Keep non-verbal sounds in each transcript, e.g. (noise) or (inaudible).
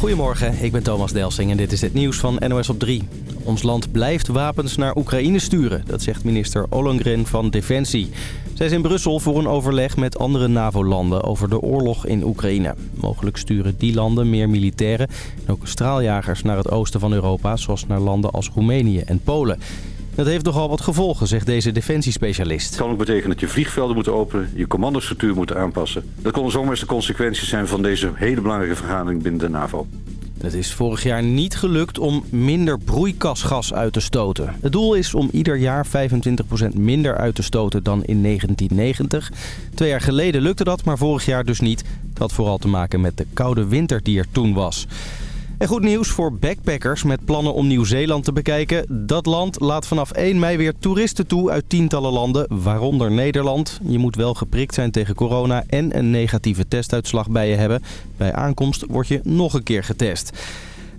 Goedemorgen, ik ben Thomas Delsing en dit is het nieuws van NOS op 3. Ons land blijft wapens naar Oekraïne sturen, dat zegt minister Ollongren van Defensie. Zij is in Brussel voor een overleg met andere NAVO-landen over de oorlog in Oekraïne. Mogelijk sturen die landen meer militairen en ook straaljagers naar het oosten van Europa... zoals naar landen als Roemenië en Polen. Dat heeft nogal wat gevolgen, zegt deze defensiespecialist. Het kan ook betekenen dat je vliegvelden moet openen, je commandostructuur moet aanpassen. Dat kon zomaar eens de consequenties zijn van deze hele belangrijke vergadering binnen de NAVO. Het is vorig jaar niet gelukt om minder broeikasgas uit te stoten. Het doel is om ieder jaar 25% minder uit te stoten dan in 1990. Twee jaar geleden lukte dat, maar vorig jaar dus niet. Dat had vooral te maken met de koude winter die er toen was. En goed nieuws voor backpackers met plannen om Nieuw-Zeeland te bekijken. Dat land laat vanaf 1 mei weer toeristen toe uit tientallen landen, waaronder Nederland. Je moet wel geprikt zijn tegen corona en een negatieve testuitslag bij je hebben. Bij aankomst word je nog een keer getest.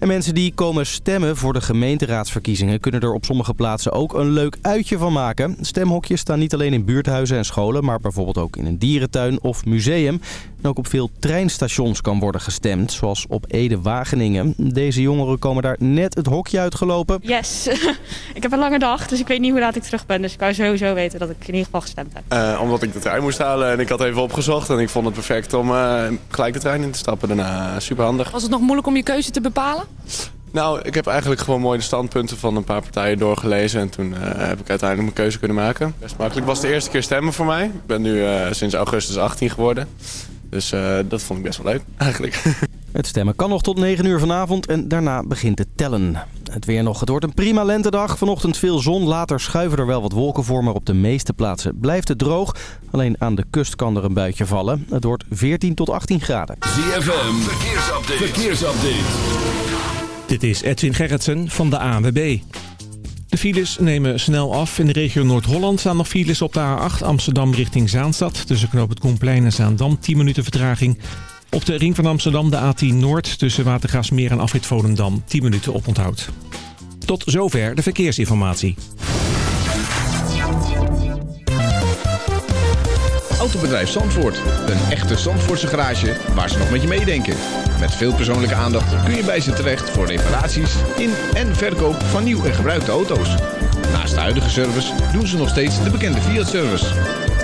En mensen die komen stemmen voor de gemeenteraadsverkiezingen... kunnen er op sommige plaatsen ook een leuk uitje van maken. Stemhokjes staan niet alleen in buurthuizen en scholen... maar bijvoorbeeld ook in een dierentuin of museum. En ook op veel treinstations kan worden gestemd, zoals op Ede-Wageningen. Deze jongeren komen daar net het hokje uitgelopen. Yes, (laughs) ik heb een lange dag, dus ik weet niet hoe laat ik terug ben. Dus ik kan sowieso weten dat ik in ieder geval gestemd heb. Uh, omdat ik de trein moest halen en ik had even opgezocht... en ik vond het perfect om uh, gelijk de trein in te stappen daarna. Super handig. Was het nog moeilijk om je keuze te bepalen? Nou, ik heb eigenlijk gewoon mooi de standpunten van een paar partijen doorgelezen. En toen uh, heb ik uiteindelijk mijn keuze kunnen maken. Best makkelijk. Het was de eerste keer stemmen voor mij. Ik ben nu uh, sinds augustus 18 geworden. Dus uh, dat vond ik best wel leuk, eigenlijk. (laughs) Het stemmen kan nog tot 9 uur vanavond en daarna begint het tellen. Het weer nog. Het wordt een prima lentedag. Vanochtend veel zon. Later schuiven er wel wat wolken voor. Maar op de meeste plaatsen blijft het droog. Alleen aan de kust kan er een buitje vallen. Het wordt 14 tot 18 graden. ZFM. Verkeersupdate. Verkeersupdate. Dit is Edwin Gerritsen van de ANWB. De files nemen snel af. In de regio Noord-Holland staan nog files op de A8 Amsterdam richting Zaanstad. Tussen knoop het Koenplein en Zaandam 10 minuten vertraging. Op de ring van Amsterdam de A10 Noord tussen Watergraafsmeer en Afrit Volendam 10 minuten oponthoud. Tot zover de verkeersinformatie. Autobedrijf Zandvoort. Een echte Zandvoortse garage waar ze nog met je meedenken. Met veel persoonlijke aandacht kun je bij ze terecht voor reparaties in en verkoop van nieuw en gebruikte auto's. Naast de huidige service doen ze nog steeds de bekende Fiat-service.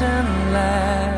last and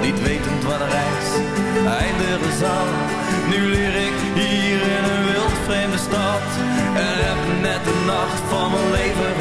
niet wetend wat er reis eindigen zal. Nu leer ik hier in een wild vreemde stad en heb net de nacht van mijn leven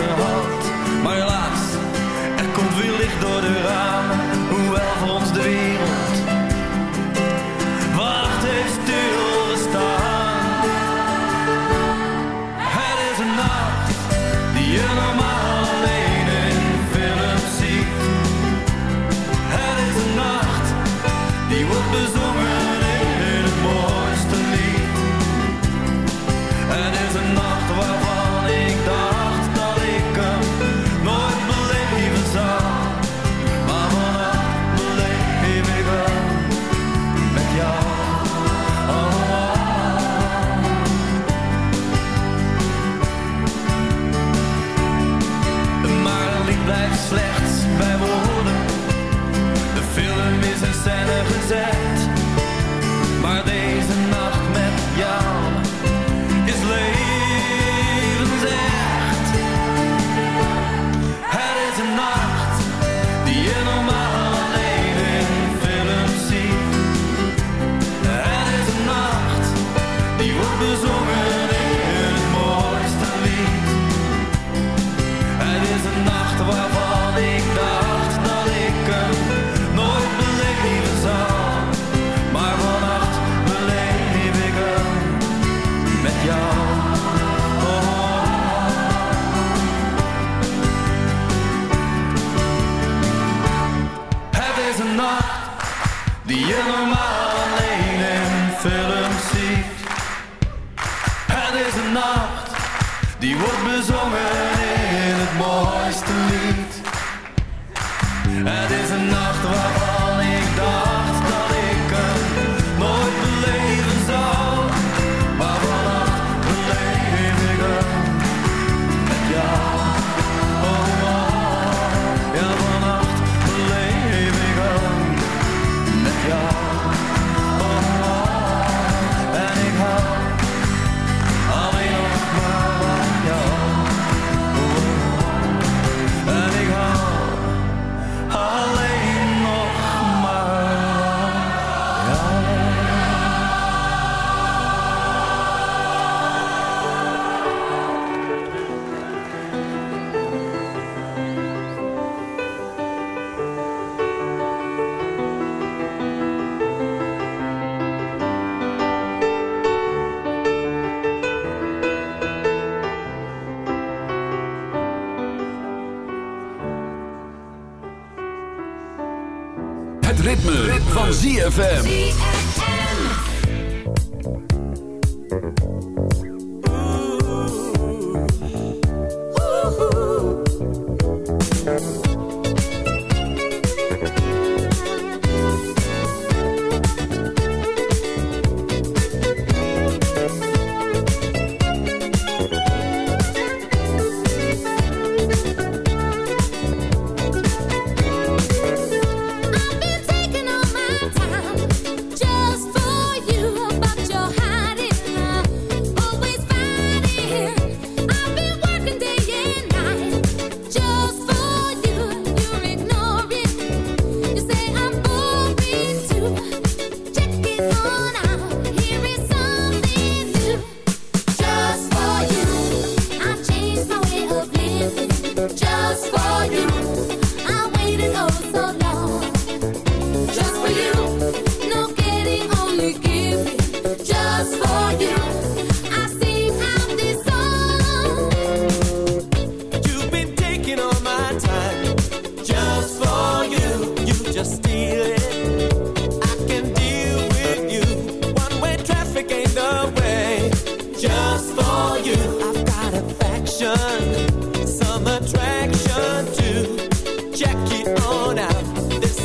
van ZFM.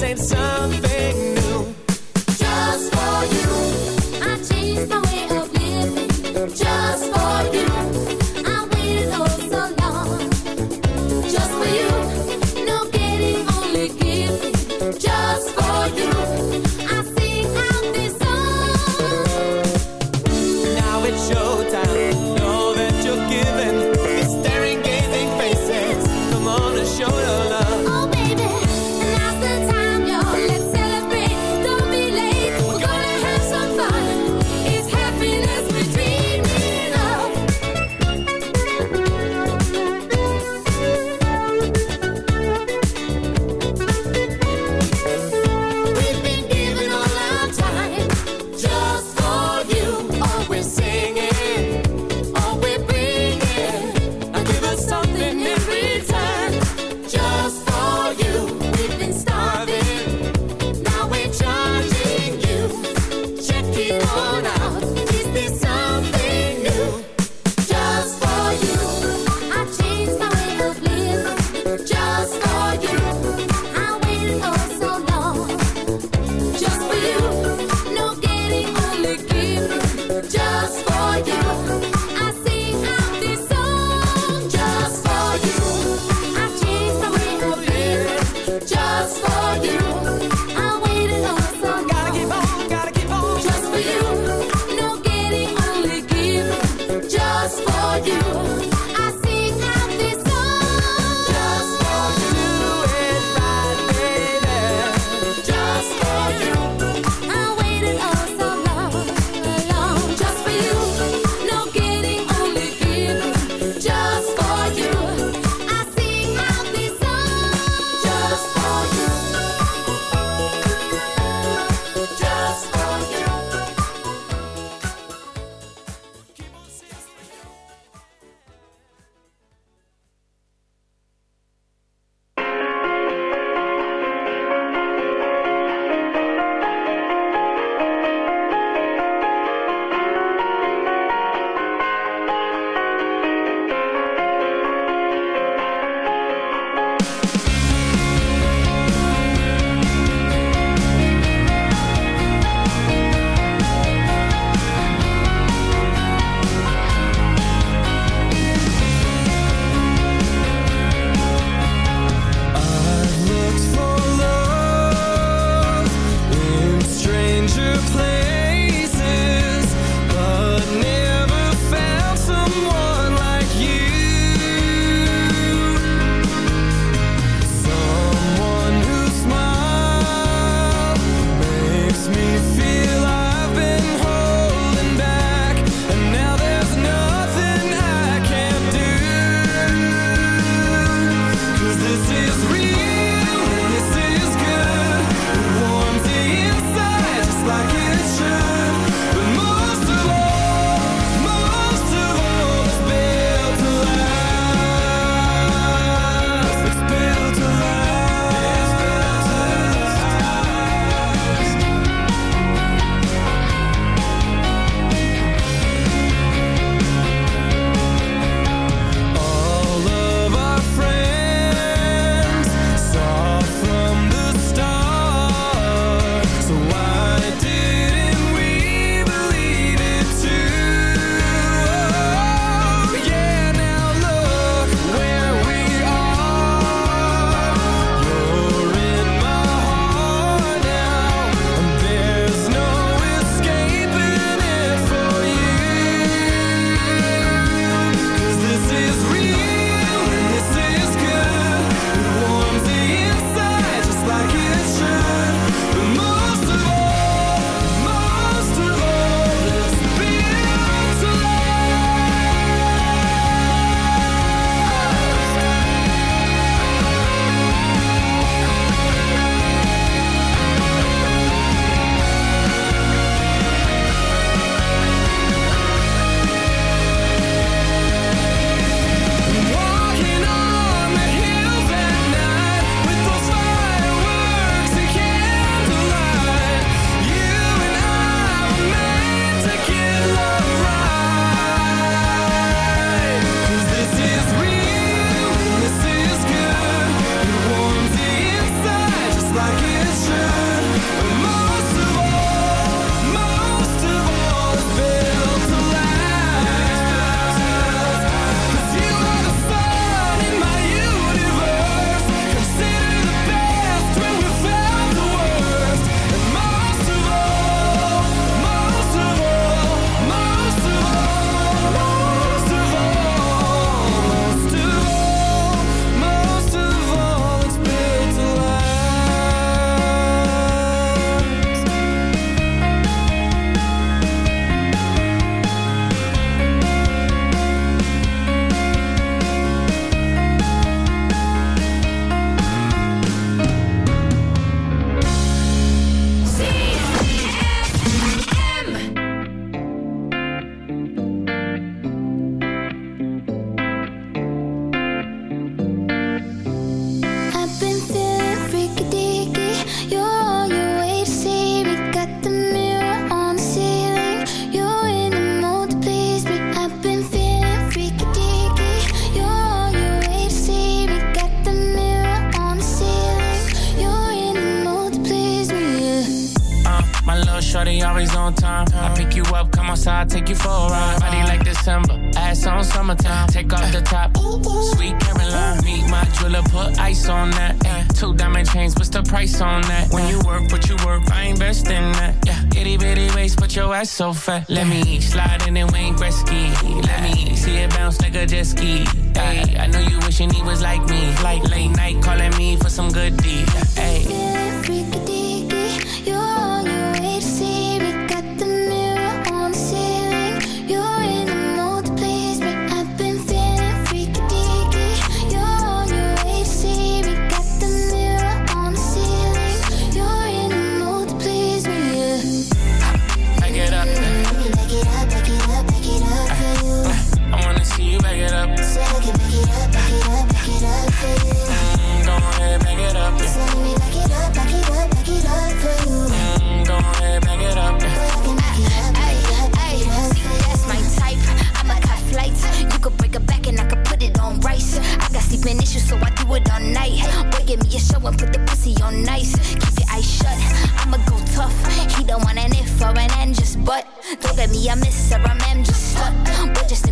same something so fat. Let me slide on nice. Keep your eyes shut. I'ma go tough. He don't want an if or an end, just but. Don't get me a miss or a mem, just stuck. Boy, just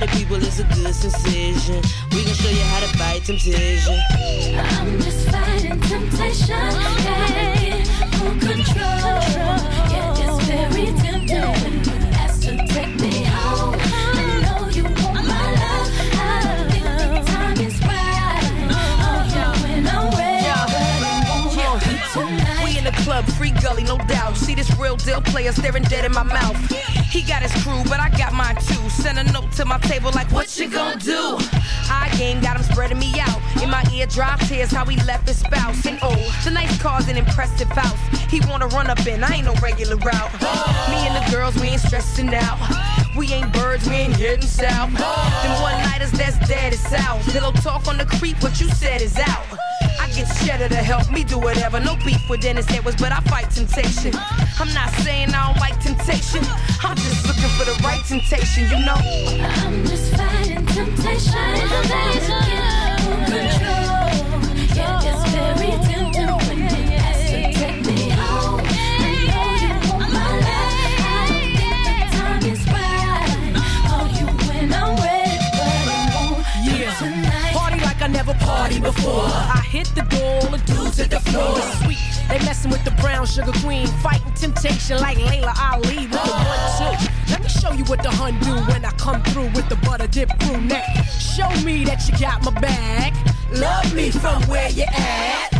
Party people, it's a good sensation. We gon' show you how to fight temptation. I'm just fighting temptation. Gotta control. Yeah, it's very tempting club, free gully, no doubt. See this real deal player staring dead in my mouth. He got his crew, but I got mine too. Send a note to my table like, what you gonna do? High game got him spreading me out. In my ear drops, here's how he left his spouse. And oh, nice car's an impressive house. He wanna run up in, I ain't no regular route. Me and the girls, we ain't stressing out. We ain't birds, we ain't heading south. Them one nighters that's dead is south. Pillow talk on the creep, what you said is out. Get cheddar to help me do whatever. No beef with Dennis Edwards, but I fight temptation. I'm not saying I don't like temptation. I'm just looking for the right temptation, you know. I'm just fighting temptation. Control. Never partied before. I hit the door, all the dudes hit the floor. Sweet, they messing with the brown sugar queen, fighting temptation like Laila Ali with the one two. Let me show you what the hun do when I come through with the butter dip crew. Show me that you got my back. Love me from where you at.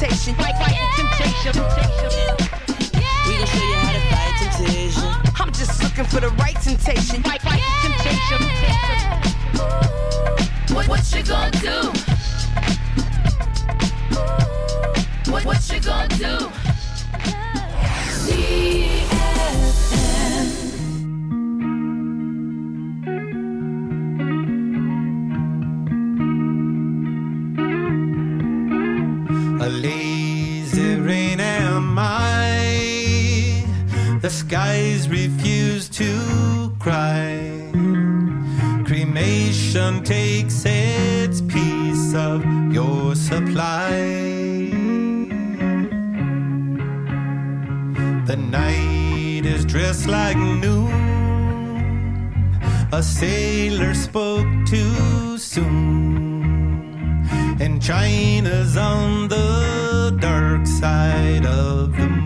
Temptation. Right, right, temptation. We gon' show you how to fight temptation. Uh-huh. I'm just looking for the right temptation. Right, right, temptation. What, what you gonna do? What, what you gonna do? A skies refuse to cry. Cremation takes its piece of your supply. The night is dressed like noon. A sailor spoke too soon. And China's on the dark side of the moon.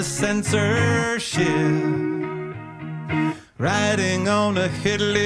the censorship. Riding on a Hitler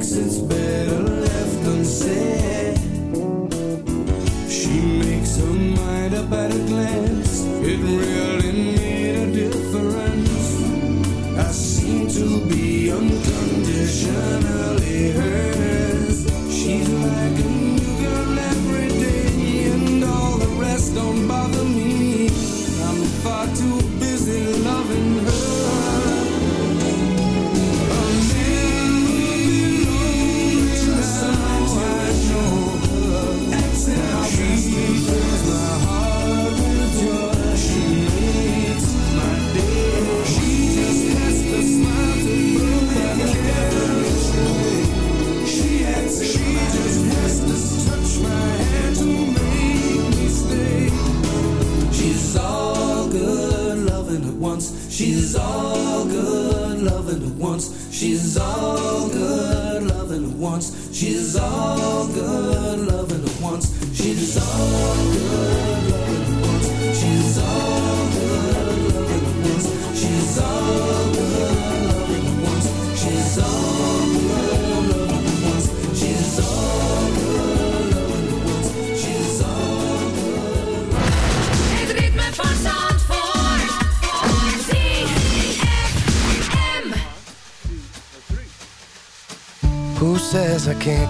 thinks it's better left unsaid.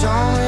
Don't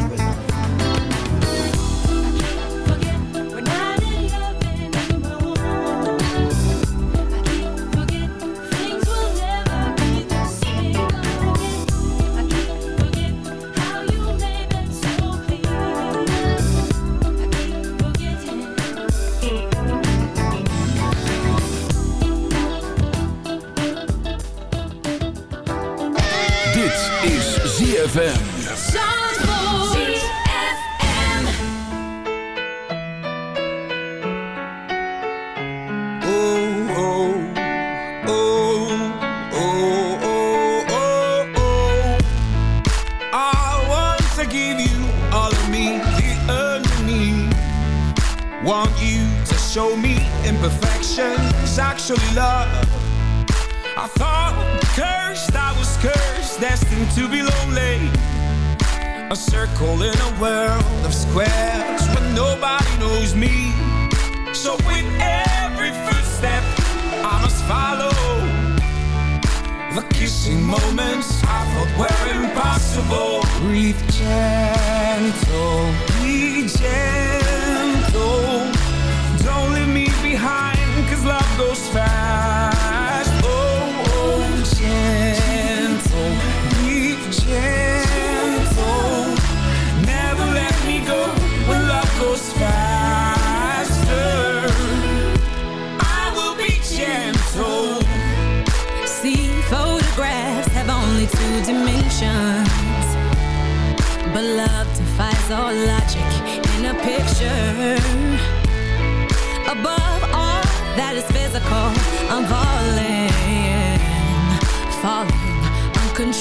actually love.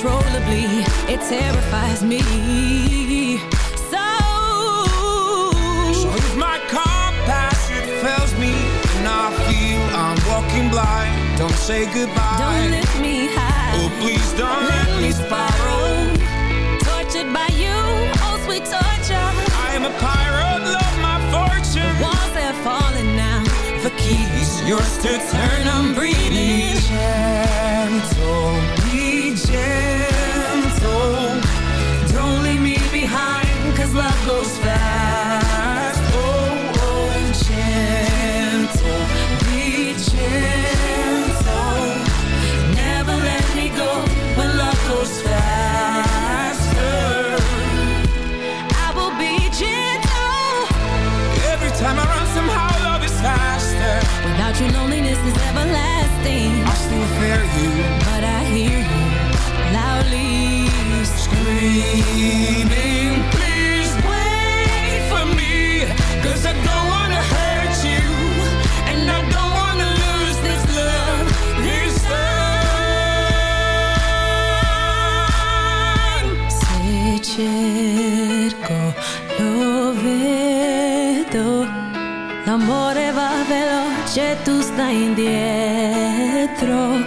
Uncontrollably. It terrifies me. So, So if my compass fails me and I feel I'm walking blind, don't say goodbye. don't lift me high. Oh, please don't let, me spiral. Tortured by you, oh sweet torture. I am a pirate, love my fortune. The Walls are falling now. The key's yours to turn. I'm breathing. Be gentle, You, loneliness is everlasting. I still fear you, but I hear you loudly screaming. Please wait for me, cause I don't Je tu stai indietro